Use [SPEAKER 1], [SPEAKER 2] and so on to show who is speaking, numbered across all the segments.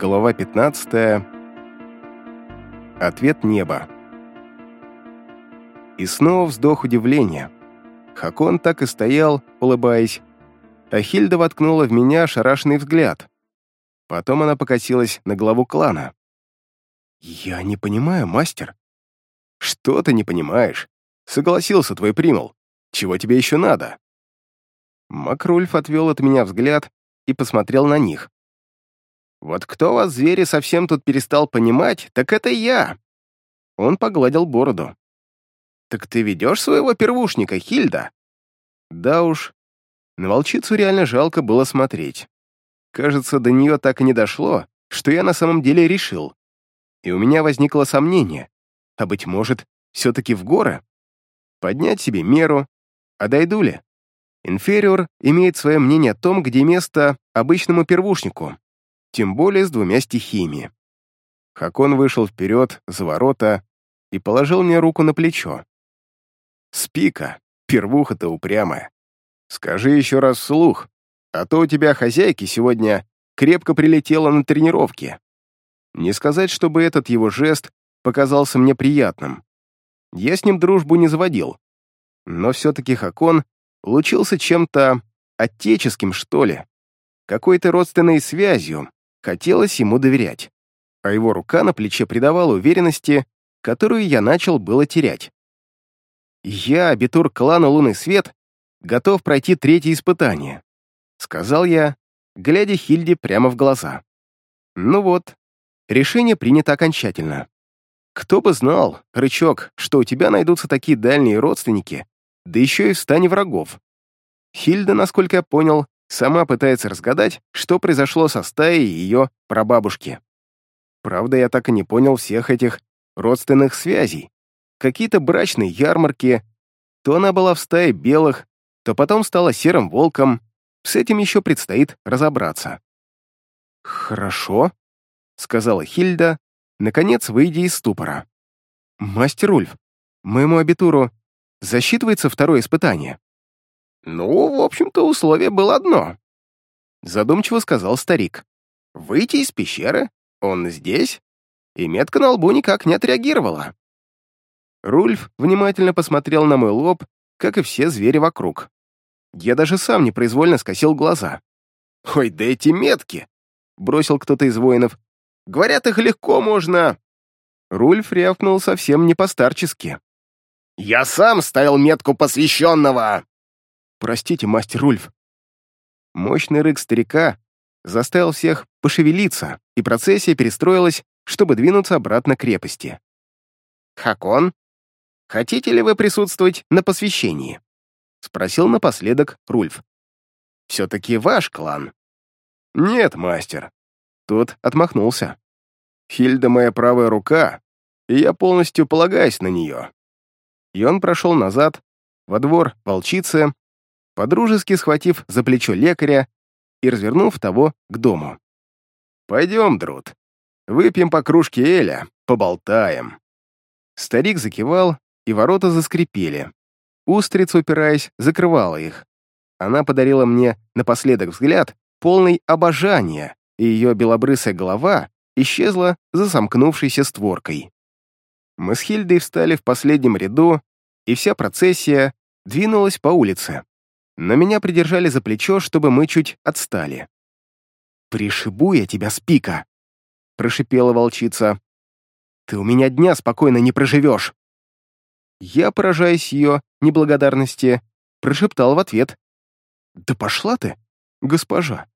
[SPEAKER 1] Глава 15. Ответ неба. И снова вздох удивления. Хакон так и стоял, улыбаясь, а Хильда воткнула в меня шарашный взгляд. Потом она покосилась на главу клана. «Я не понимаю, мастер». «Что ты не понимаешь? Согласился твой примол. Чего тебе еще надо?» Макрульф отвел от меня взгляд и посмотрел на них. «Вот кто вас, звери, совсем тут перестал понимать, так это я!» Он погладил бороду. «Так ты ведешь своего первушника, Хильда?» «Да уж, на волчицу реально жалко было смотреть. Кажется, до нее так и не дошло, что я на самом деле решил. И у меня возникло сомнение, а, быть может, все-таки в горы? Поднять себе меру, а дойду ли? Инфериор имеет свое мнение о том, где место обычному первушнику, тем более с двумя стихиями. Хакон вышел вперед за ворота и положил мне руку на плечо. «Спика, первуха-то упрямая. Скажи еще раз вслух, а то у тебя хозяйки сегодня крепко прилетела на тренировке. Не сказать, чтобы этот его жест показался мне приятным. Я с ним дружбу не заводил. Но все-таки Хакон лучился чем-то отеческим, что ли, какой-то родственной связью, хотелось ему доверять. А его рука на плече придавала уверенности, которую я начал было терять. «Я, абитур клана Лунный Свет, готов пройти третье испытание», сказал я, глядя Хильде прямо в глаза. Ну вот, решение принято окончательно. Кто бы знал, Рычок, что у тебя найдутся такие дальние родственники, да еще и в стане врагов. Хильда, насколько я понял, сама пытается разгадать, что произошло со стаей ее прабабушки. Правда, я так и не понял всех этих родственных связей. Какие-то брачные ярмарки. То она была в стае белых, то потом стала серым волком. С этим еще предстоит разобраться. «Хорошо», — сказала Хильда, наконец выйдя из ступора. «Мастер Ульф, моему абитуру засчитывается второе испытание?»
[SPEAKER 2] «Ну, в общем-то, условие было одно», — задумчиво сказал старик. «Выйти из пещеры, он здесь, и метка на лбу никак не отреагировала».
[SPEAKER 1] Рульф внимательно посмотрел на мой лоб, как и все звери вокруг. Я даже сам непроизвольно скосил глаза.
[SPEAKER 2] «Ой, да эти метки!» — бросил кто-то из воинов. «Говорят, их легко можно...»
[SPEAKER 1] Рульф рявкнул совсем не постарчески.
[SPEAKER 2] «Я сам ставил метку посвященного!»
[SPEAKER 1] «Простите, мастер Ульф». Мощный рык старика заставил всех пошевелиться, и процессия перестроилась, чтобы двинуться обратно к крепости.
[SPEAKER 2] «Хакон, хотите ли вы присутствовать на посвящении?» — спросил напоследок Рульф. «Все-таки ваш клан».
[SPEAKER 1] «Нет, мастер». Тот отмахнулся. «Хильда моя правая рука, и я полностью полагаюсь на нее». И он прошел назад, во двор волчицы, подружески схватив за плечо лекаря и развернув того к дому. «Пойдем, Друд, выпьем по кружке Эля, поболтаем». Старик закивал, и ворота заскрипели. Устрица, упираясь, закрывала их. Она подарила мне напоследок взгляд, полный обожания, и ее белобрысая голова исчезла за сомкнувшейся створкой. Мы с Хильдой встали в последнем ряду, и вся процессия двинулась по улице но меня придержали за плечо, чтобы мы чуть отстали. «Пришибу я тебя с пика!» — прошипела волчица. «Ты у меня дня спокойно не проживешь!» Я, поражаясь ее неблагодарности, прошептал в ответ. «Да пошла ты, госпожа!»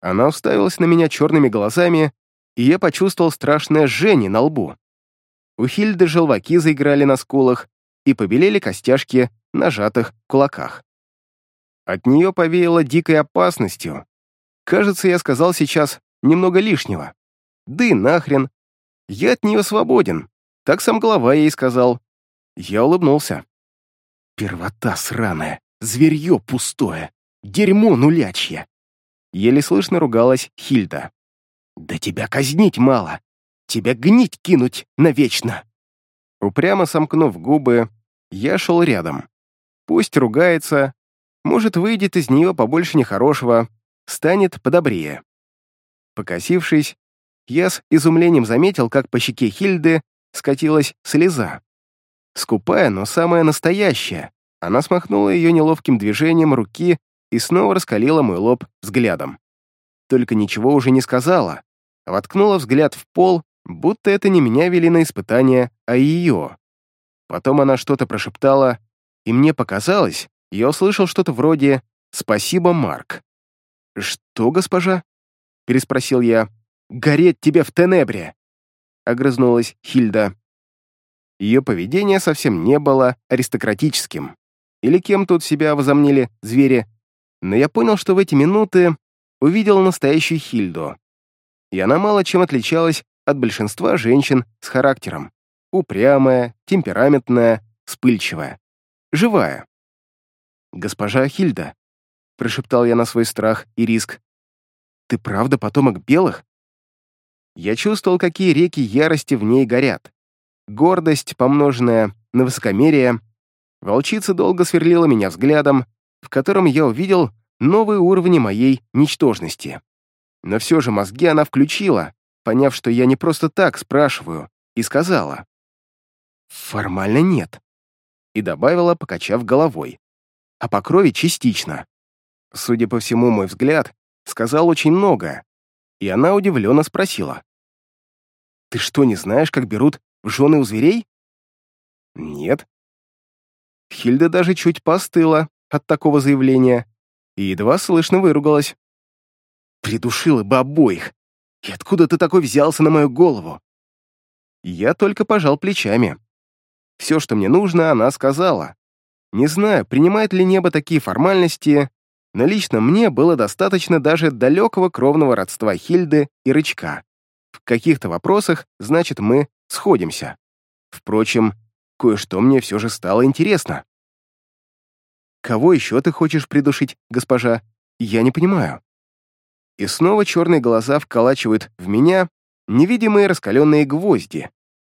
[SPEAKER 1] Она уставилась на меня черными глазами, и я почувствовал страшное жжение на лбу. У Хильды желваки заиграли на скулах и побелели костяшки на сжатых кулаках. От нее повеяло дикой опасностью. Кажется, я сказал сейчас немного лишнего. Да и нахрен. Я от нее свободен. Так сам глава ей сказал. Я улыбнулся. Первота сраная, зверье пустое, дерьмо нулячье. Еле слышно ругалась Хильда. Да тебя казнить мало, тебя гнить кинуть навечно. Упрямо сомкнув губы, я шел рядом. Пусть ругается, может, выйдет из нее побольше нехорошего, станет подобрее. Покосившись, я с изумлением заметил, как по щеке Хильды скатилась слеза. Скупая, но самая настоящая. Она смахнула ее неловким движением руки и снова раскалила мой лоб взглядом. Только ничего уже не сказала, воткнула взгляд в пол, будто это не меня вели на испытание, а ее. Потом она что-то прошептала, и мне показалось, я услышал что-то вроде «Спасибо, Марк». «Что, госпожа?» — переспросил я. «Гореть тебе в Тенебре!» — огрызнулась Хильда. Ее поведение совсем не было аристократическим. Или кем тут себя возомнили звери. Но я понял, что в эти минуты увидел настоящую Хильду. И она мало чем отличалась от большинства женщин с характером. Упрямая, темпераментная, вспыльчивая. Живая. «Госпожа Хильда», — прошептал я на свой страх и риск, «ты правда потомок белых?» Я чувствовал, какие реки ярости в ней горят. Гордость, помноженная на высокомерие. Волчица долго сверлила меня взглядом, в котором я увидел новые уровни моей ничтожности. Но все же мозги она включила, поняв, что я не просто так спрашиваю, и сказала. «Формально нет», и добавила, покачав головой. «А по крови частично». Судя по всему, мой взгляд сказал очень много, и она удивленно спросила. «Ты что, не знаешь, как берут в жены у зверей?» «Нет». Хильда даже чуть постыла от такого заявления и едва слышно выругалась. «Придушила бы обоих! И откуда ты такой взялся на мою голову?» Я только пожал плечами. Все, что мне нужно, она сказала. Не знаю, принимает ли небо такие формальности, но лично мне было достаточно даже далекого кровного родства Хильды и Рычка. В каких-то вопросах, значит, мы сходимся. Впрочем, кое-что мне все же стало интересно. «Кого еще ты хочешь придушить, госпожа? Я не понимаю». И снова черные глаза вколачивают в меня невидимые раскаленные гвозди,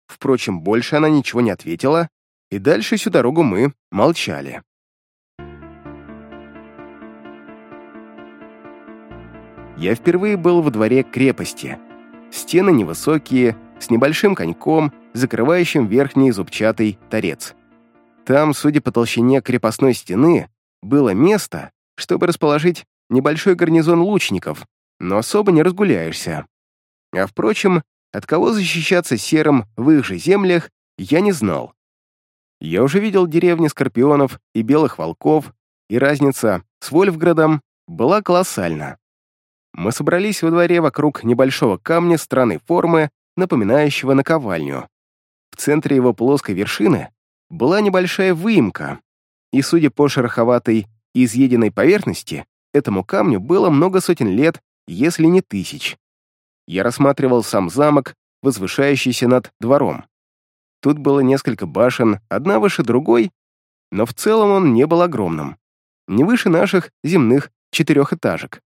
[SPEAKER 1] Впрочем, больше она ничего не ответила, и дальше всю дорогу мы молчали. Я впервые был во дворе крепости. Стены невысокие, с небольшим коньком, закрывающим верхний зубчатый торец. Там, судя по толщине крепостной стены, было место, чтобы расположить небольшой гарнизон лучников, но особо не разгуляешься. А впрочем, от кого защищаться серым в их же землях, я не знал. Я уже видел деревни скорпионов и белых волков, и разница с Вольфградом была колоссальна. Мы собрались во дворе вокруг небольшого камня странной формы, напоминающего наковальню. В центре его плоской вершины была небольшая выемка, и, судя по шероховатой и изъеденной поверхности, этому камню было много сотен лет, если не тысяч я рассматривал сам замок, возвышающийся над двором. Тут было несколько башен, одна выше другой, но в целом он не был огромным. Не выше наших земных четырехэтажек.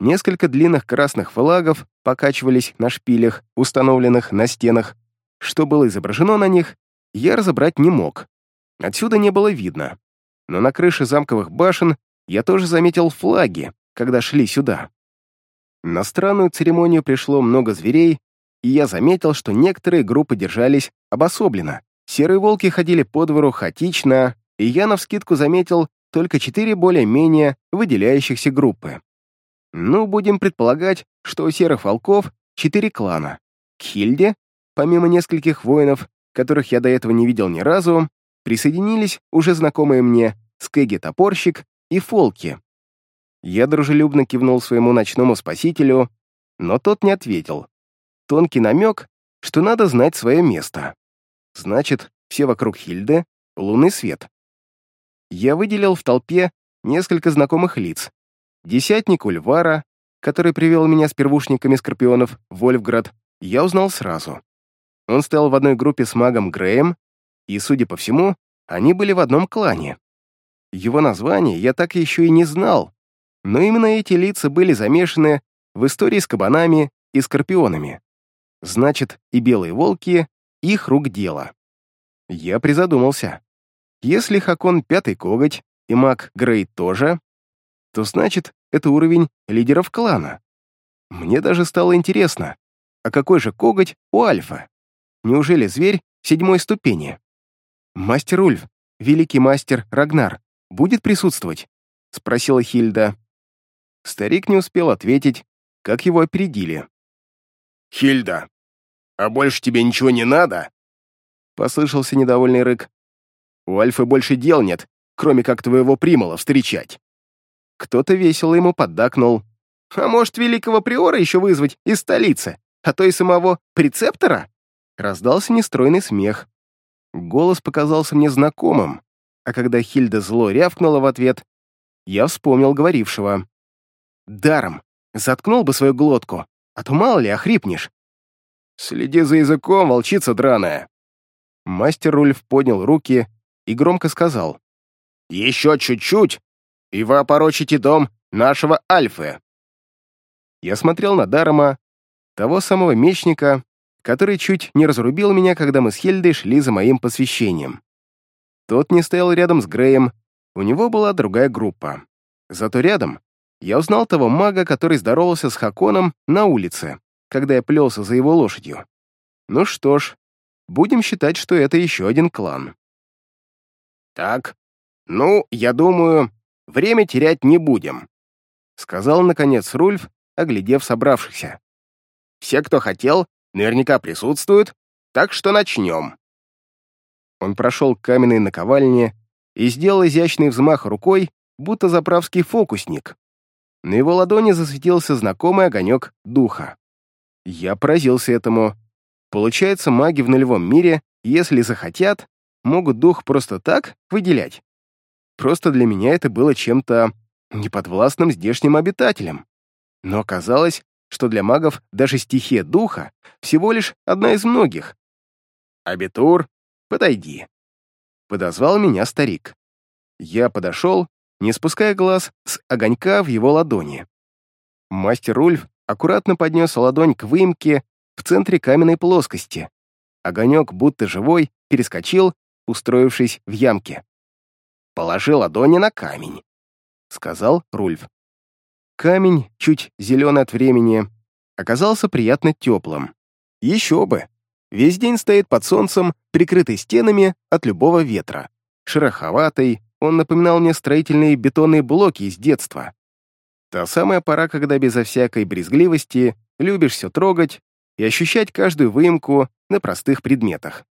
[SPEAKER 1] Несколько длинных красных флагов покачивались на шпилях, установленных на стенах. Что было изображено на них, я разобрать не мог. Отсюда не было видно. Но на крыше замковых башен я тоже заметил флаги, когда шли сюда. На странную церемонию пришло много зверей, и я заметил, что некоторые группы держались обособленно. Серые волки ходили по двору хаотично, и я навскидку заметил только четыре более-менее выделяющихся группы. Ну, будем предполагать, что у серых волков четыре клана. К Хильде, помимо нескольких воинов, которых я до этого не видел ни разу, присоединились уже знакомые мне Скеги-топорщик и Фолки, я дружелюбно кивнул своему ночному спасителю, но тот не ответил. Тонкий намек, что надо знать свое место. Значит, все вокруг Хильды — лунный свет. Я выделил в толпе несколько знакомых лиц. Десятник Ульвара, который привел меня с первушниками скорпионов в Вольфград, я узнал сразу. Он стоял в одной группе с магом Греем, и, судя по всему, они были в одном клане. Его название я так еще и не знал, но именно эти лица были замешаны в истории с кабанами и скорпионами. Значит, и белые волки — их рук дело. Я призадумался. Если Хакон пятый коготь и маг Грей тоже, то значит, это уровень лидеров клана. Мне даже стало интересно, А какой же коготь у Альфа? Неужели зверь седьмой ступени? Мастер Ульф, великий мастер Рагнар, будет присутствовать? Спросила Хильда. Старик не успел ответить, как его опередили.
[SPEAKER 2] «Хильда, а больше тебе ничего не надо?»
[SPEAKER 1] Послышался недовольный рык.
[SPEAKER 2] «У Альфы больше дел нет, кроме как твоего примола встречать».
[SPEAKER 1] Кто-то весело ему поддакнул. «А может, великого приора еще вызвать из столицы, а то и самого прецептора?» Раздался нестройный смех. Голос показался мне знакомым, а когда Хильда зло рявкнула в ответ, я вспомнил говорившего. «Даром, заткнул бы свою глотку, а то мало ли охрипнешь».
[SPEAKER 2] «Следи за языком, волчица драная!»
[SPEAKER 1] Мастер Рульф поднял руки и громко сказал.
[SPEAKER 2] «Еще чуть-чуть, и вы опорочите дом нашего Альфы!»
[SPEAKER 1] Я смотрел на Дарома, того самого мечника, который чуть не разрубил меня, когда мы с Хельдой шли за моим посвящением. Тот не стоял рядом с Греем, у него была другая группа. Зато рядом я узнал того мага, который здоровался с Хаконом на улице, когда я плелся за его лошадью. Ну что ж, будем считать, что это еще один клан.
[SPEAKER 2] «Так, ну, я думаю, время терять не будем»,
[SPEAKER 1] сказал, наконец, Рульф, оглядев собравшихся.
[SPEAKER 2] «Все, кто хотел, наверняка присутствуют, так что начнем».
[SPEAKER 1] Он прошел к каменной наковальне и сделал изящный взмах рукой, будто заправский фокусник. На его ладони засветился знакомый огонек духа. Я поразился этому. Получается, маги в нулевом мире, если захотят, могут дух просто так выделять. Просто для меня это было чем-то неподвластным здешним обитателям. Но оказалось, что для магов даже стихия духа всего лишь одна из многих. «Абитур, подойди», — подозвал меня старик. Я подошел, не спуская глаз с огонька в его ладони. Мастер Ульф аккуратно поднес ладонь к выемке в центре каменной плоскости. Огонек, будто живой, перескочил, устроившись в ямке.
[SPEAKER 2] «Положи ладони на камень», — сказал Рульф.
[SPEAKER 1] Камень, чуть зеленый от времени, оказался приятно теплым. Еще бы! Весь день стоит под солнцем, прикрытый стенами от любого ветра. Шероховатый, он напоминал мне строительные бетонные блоки из детства. Та самая пора, когда безо всякой брезгливости любишь все трогать и ощущать каждую выемку на простых предметах.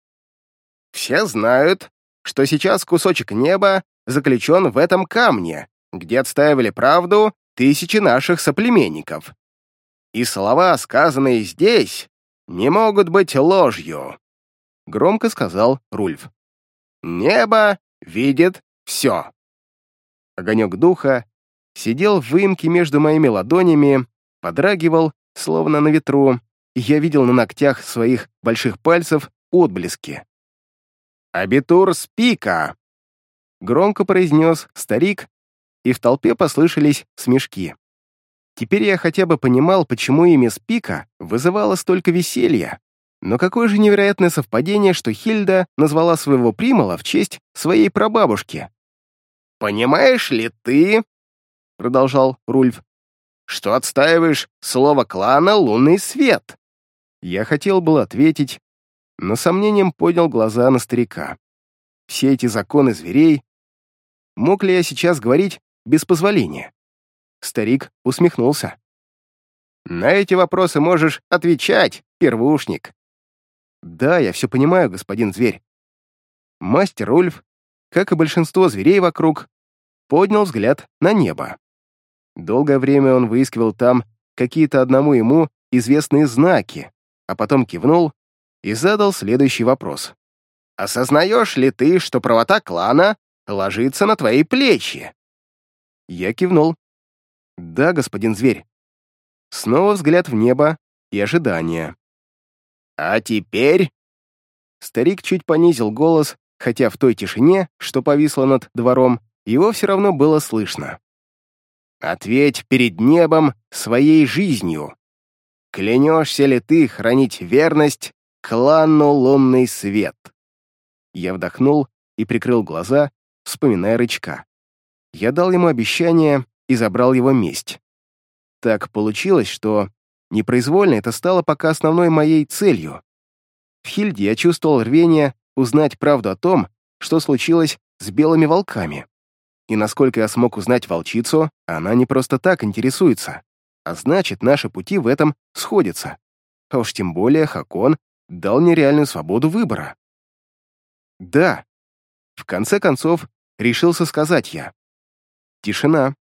[SPEAKER 2] «Все знают, что сейчас кусочек неба заключен в этом камне, где отстаивали правду тысячи наших соплеменников. И слова, сказанные здесь, не могут быть ложью», — громко сказал Рульф. «Небо видит все».
[SPEAKER 1] Огонек духа сидел в выемке между моими ладонями, подрагивал, словно на ветру, и я видел на ногтях своих больших пальцев отблески.
[SPEAKER 2] «Абитур спика!»
[SPEAKER 1] Громко произнес старик, и в толпе послышались смешки. Теперь я хотя бы понимал, почему имя Спика вызывало столько веселья. Но какое же невероятное совпадение, что Хильда назвала своего примала в честь своей прабабушки.
[SPEAKER 2] «Понимаешь ли ты, — продолжал Рульф, — что отстаиваешь слово клана «лунный свет»?»
[SPEAKER 1] Я хотел было ответить, но сомнением поднял глаза на старика. Все эти законы зверей... Мог ли я сейчас говорить без позволения? Старик усмехнулся.
[SPEAKER 2] «На эти вопросы можешь отвечать, первушник».
[SPEAKER 1] «Да, я все понимаю, господин зверь». Мастер Ульф, как и большинство зверей вокруг, поднял взгляд на небо. Долгое время он выискивал там какие-то одному ему известные знаки, а потом кивнул и задал следующий вопрос.
[SPEAKER 2] «Осознаешь ли ты, что правота клана ложится на твои плечи?»
[SPEAKER 1] Я кивнул. «Да, господин зверь». Снова взгляд в небо и ожидание.
[SPEAKER 2] «А теперь...»
[SPEAKER 1] Старик чуть понизил голос, хотя в той тишине, что повисло над двором, его все равно было слышно.
[SPEAKER 2] «Ответь перед небом своей жизнью. Клянешься ли ты хранить верность клану лунный свет?»
[SPEAKER 1] Я вдохнул и прикрыл глаза, вспоминая рычка. Я дал ему обещание и забрал его месть. Так получилось, что Непроизвольно это стало пока основной моей целью. В Хильде я чувствовал рвение узнать правду о том, что случилось с белыми волками. И насколько я смог узнать волчицу, она не просто так интересуется, а значит, наши пути в этом сходятся. А уж тем более Хакон дал мне реальную свободу выбора. Да, в конце концов, решился сказать я. Тишина.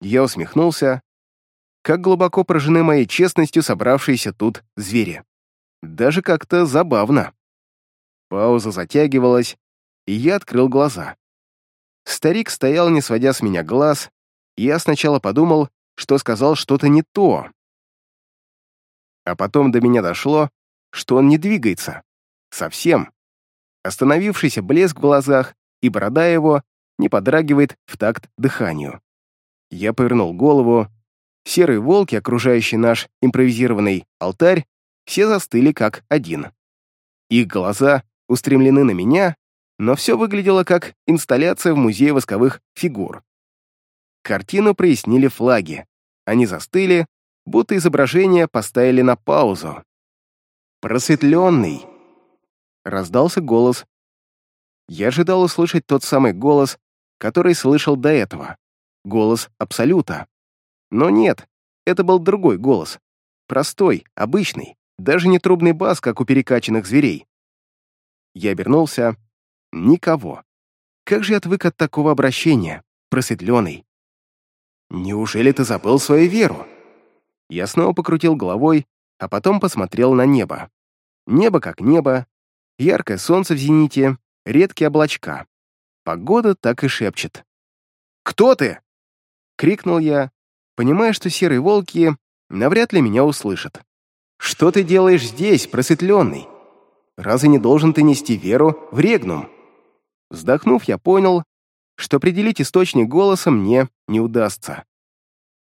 [SPEAKER 1] Я усмехнулся. Как глубоко поражены моей честностью собравшиеся тут звери. Даже как-то забавно. Пауза затягивалась, и я открыл глаза. Старик стоял, не сводя с меня глаз, и я сначала подумал, что сказал что-то не то. А потом до меня дошло, что он не двигается. Совсем. Остановившийся блеск в глазах и борода его не подрагивает в такт дыханию. Я повернул голову. Серые волки, окружающие наш импровизированный алтарь, все застыли как один. Их глаза устремлены на меня, но все выглядело как инсталляция в музее восковых фигур. Картину прояснили флаги. Они застыли, будто изображение поставили на паузу. «Просветленный!» — раздался голос. Я ожидал услышать тот самый голос, который слышал до этого. Голос Абсолюта. Но нет, это был другой голос. Простой, обычный, даже не трубный бас, как у перекачанных зверей. Я обернулся. Никого. Как же я отвык от такого обращения, просветленный. Неужели ты забыл свою веру? Я снова покрутил головой, а потом посмотрел на небо. Небо как небо, яркое солнце в зените, редкие облачка. Погода так и шепчет. «Кто ты?» — крикнул я, понимая, что серые волки навряд ли меня услышат. «Что ты делаешь здесь, просветленный? Разве не должен ты нести веру в регнум?» Вздохнув, я понял, что определить источник голоса мне не удастся.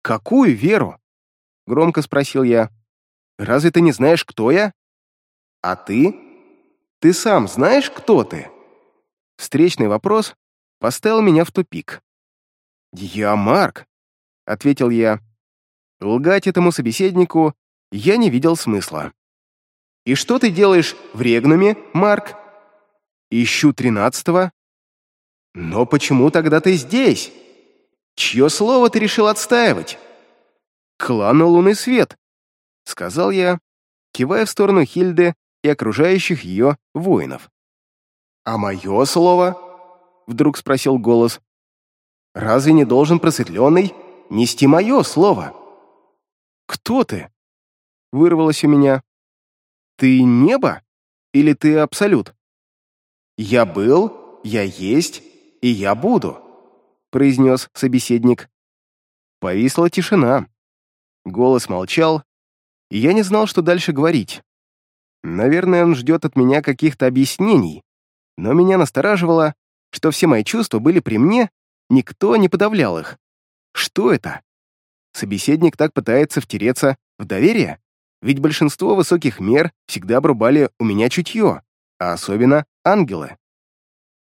[SPEAKER 1] «Какую веру?» — громко спросил я. «Разве ты не знаешь, кто я?» «А ты? Ты сам знаешь, кто ты?» Встречный вопрос поставил меня в тупик. «Я Марк», — ответил я. Лгать этому собеседнику я не видел смысла. «И что ты делаешь в Регнуме, Марк?» «Ищу тринадцатого». «Но почему тогда ты здесь? Чье слово ты решил отстаивать?» «Клана Лунный Свет», — сказал я, кивая в сторону Хильды и окружающих ее воинов. «А мое слово?» — вдруг спросил голос. «Разве не должен просветленный нести мое слово?» «Кто ты?» — вырвалось у меня. «Ты небо? Или ты абсолют?» «Я был, я есть, и я буду», — произнес собеседник. Повисла тишина. Голос молчал, и я не знал, что дальше говорить. Наверное, он ждет от меня каких-то объяснений, но меня настораживало, что все мои чувства были при мне, никто не подавлял их. Что это? Собеседник так пытается втереться в доверие? Ведь большинство высоких мер всегда обрубали у меня чутье, а особенно ангелы.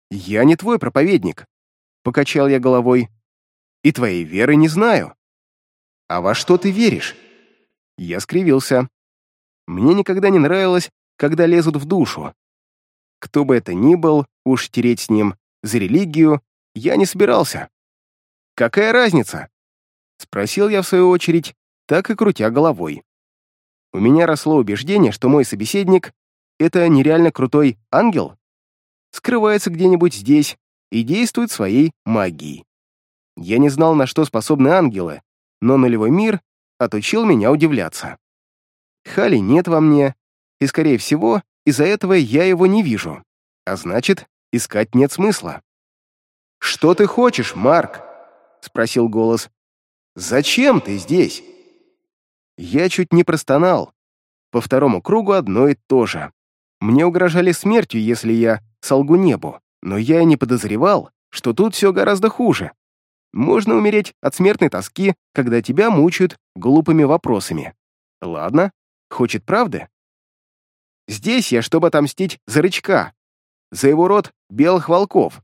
[SPEAKER 1] «Я не твой проповедник», — покачал я головой, — «и твоей веры не знаю». «А во что ты веришь?» Я скривился. Мне никогда не нравилось, когда лезут в душу. Кто бы это ни был, уж тереть с ним за религию я не собирался. «Какая разница?» — спросил я в свою очередь, так и крутя головой. У меня росло убеждение, что мой собеседник — это нереально крутой ангел, скрывается где-нибудь здесь и действует своей магией. Я не знал, на что способны ангелы, но нулевой мир отучил меня удивляться. Хали нет во мне, и, скорее всего, из-за этого я его не вижу. А значит, искать нет смысла. «Что ты хочешь, Марк?» — спросил голос. «Зачем ты здесь?» Я чуть не простонал. По второму кругу одно и то же. Мне угрожали смертью, если я солгу небу, но я и не подозревал, что тут все гораздо хуже. Можно умереть от смертной тоски, когда тебя мучают глупыми вопросами. Ладно, хочет правды? Здесь я, чтобы отомстить за рычка, за его род белых волков.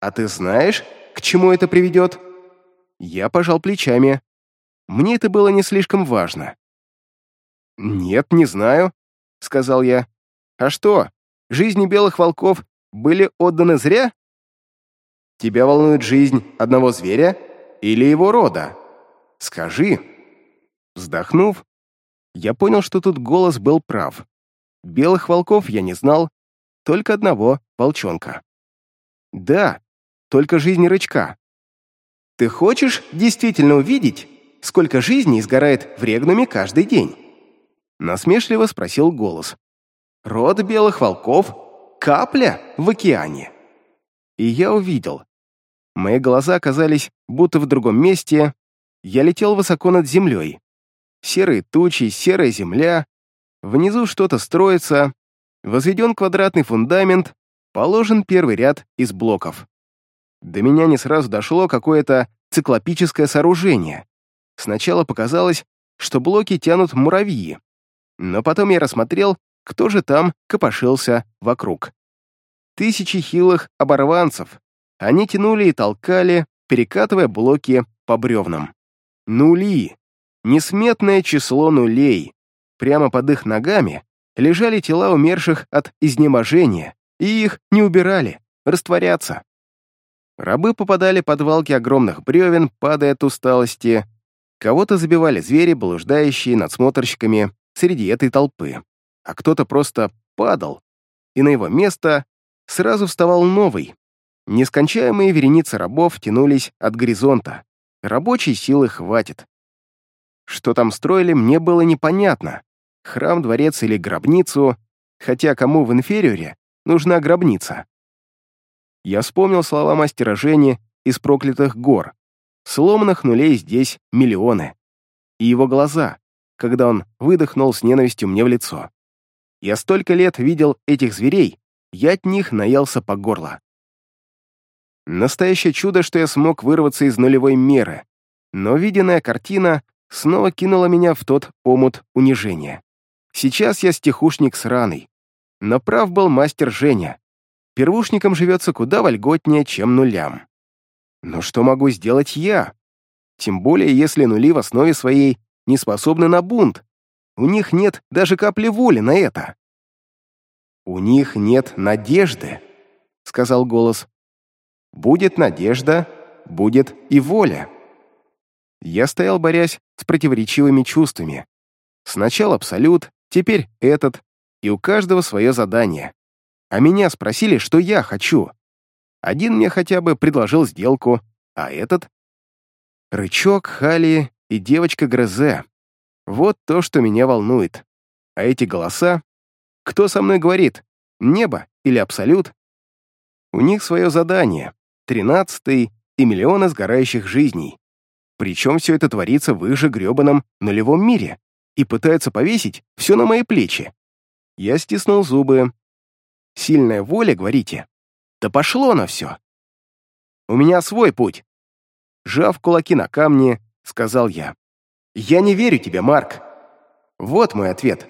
[SPEAKER 1] А ты знаешь, к чему это приведет? Я пожал плечами. Мне это было не слишком важно. «Нет, не знаю», — сказал я. «А что, жизни белых волков были отданы зря?» «Тебя волнует жизнь одного зверя или его рода? Скажи». Вздохнув, я понял, что тут голос был прав. Белых волков я не знал, только одного волчонка. Да, только жизнь рычка. Ты хочешь действительно увидеть, сколько жизней сгорает в регнуме каждый день? Насмешливо спросил голос. Род белых волков — капля в океане. И я увидел. Мои глаза оказались будто в другом месте. Я летел высоко над землей. Серые тучи, серая земля. Внизу что-то строится. Возведен квадратный фундамент, положен первый ряд из блоков. До меня не сразу дошло какое-то циклопическое сооружение. Сначала показалось, что блоки тянут муравьи, но потом я рассмотрел, кто же там копошился вокруг. Тысячи хилых оборванцев. Они тянули и толкали, перекатывая блоки по бревнам. Нули. Несметное число нулей. Прямо под их ногами лежали тела умерших от изнеможения, и их не убирали, растворятся. Рабы попадали под валки огромных бревен, падая от усталости. Кого-то забивали звери, блуждающие надсмотрщиками среди этой толпы. А кто-то просто падал, и на его место сразу вставал новый. Нескончаемые вереницы рабов тянулись от горизонта. Рабочей силы хватит. Что там строили, мне было непонятно. Храм, дворец или гробницу, хотя кому в инфериоре нужна гробница? Я вспомнил слова мастера Жени из проклятых гор. Сломанных нулей здесь миллионы. И его глаза, когда он выдохнул с ненавистью мне в лицо. Я столько лет видел этих зверей, я от них наелся по горло. Настоящее чудо, что я смог вырваться из нулевой меры, но виденная картина снова кинула меня в тот омут унижения. Сейчас я стихушник сраный, но прав был мастер Женя первушникам живется куда вольготнее, чем нулям. Но что могу сделать я? Тем более, если нули в основе своей не способны на бунт. У них нет даже капли воли на это. «У них нет надежды», — сказал голос. «Будет надежда, будет и воля». Я стоял, борясь с противоречивыми чувствами. Сначала абсолют, теперь этот, и у каждого свое задание а меня спросили, что я хочу. Один мне хотя бы предложил сделку, а этот — рычок, Хали и девочка Грозе. Вот то, что меня волнует. А эти голоса? Кто со мной говорит? Небо или Абсолют? У них свое задание, тринадцатый и миллионы сгорающих жизней. Причем все это творится в их же гребаном нулевом мире и пытаются повесить все на мои плечи. Я стиснул зубы, Сильная воля, говорите? Да пошло на все. У меня свой путь. Жав кулаки на камни, сказал я. Я не верю тебе, Марк. Вот мой ответ.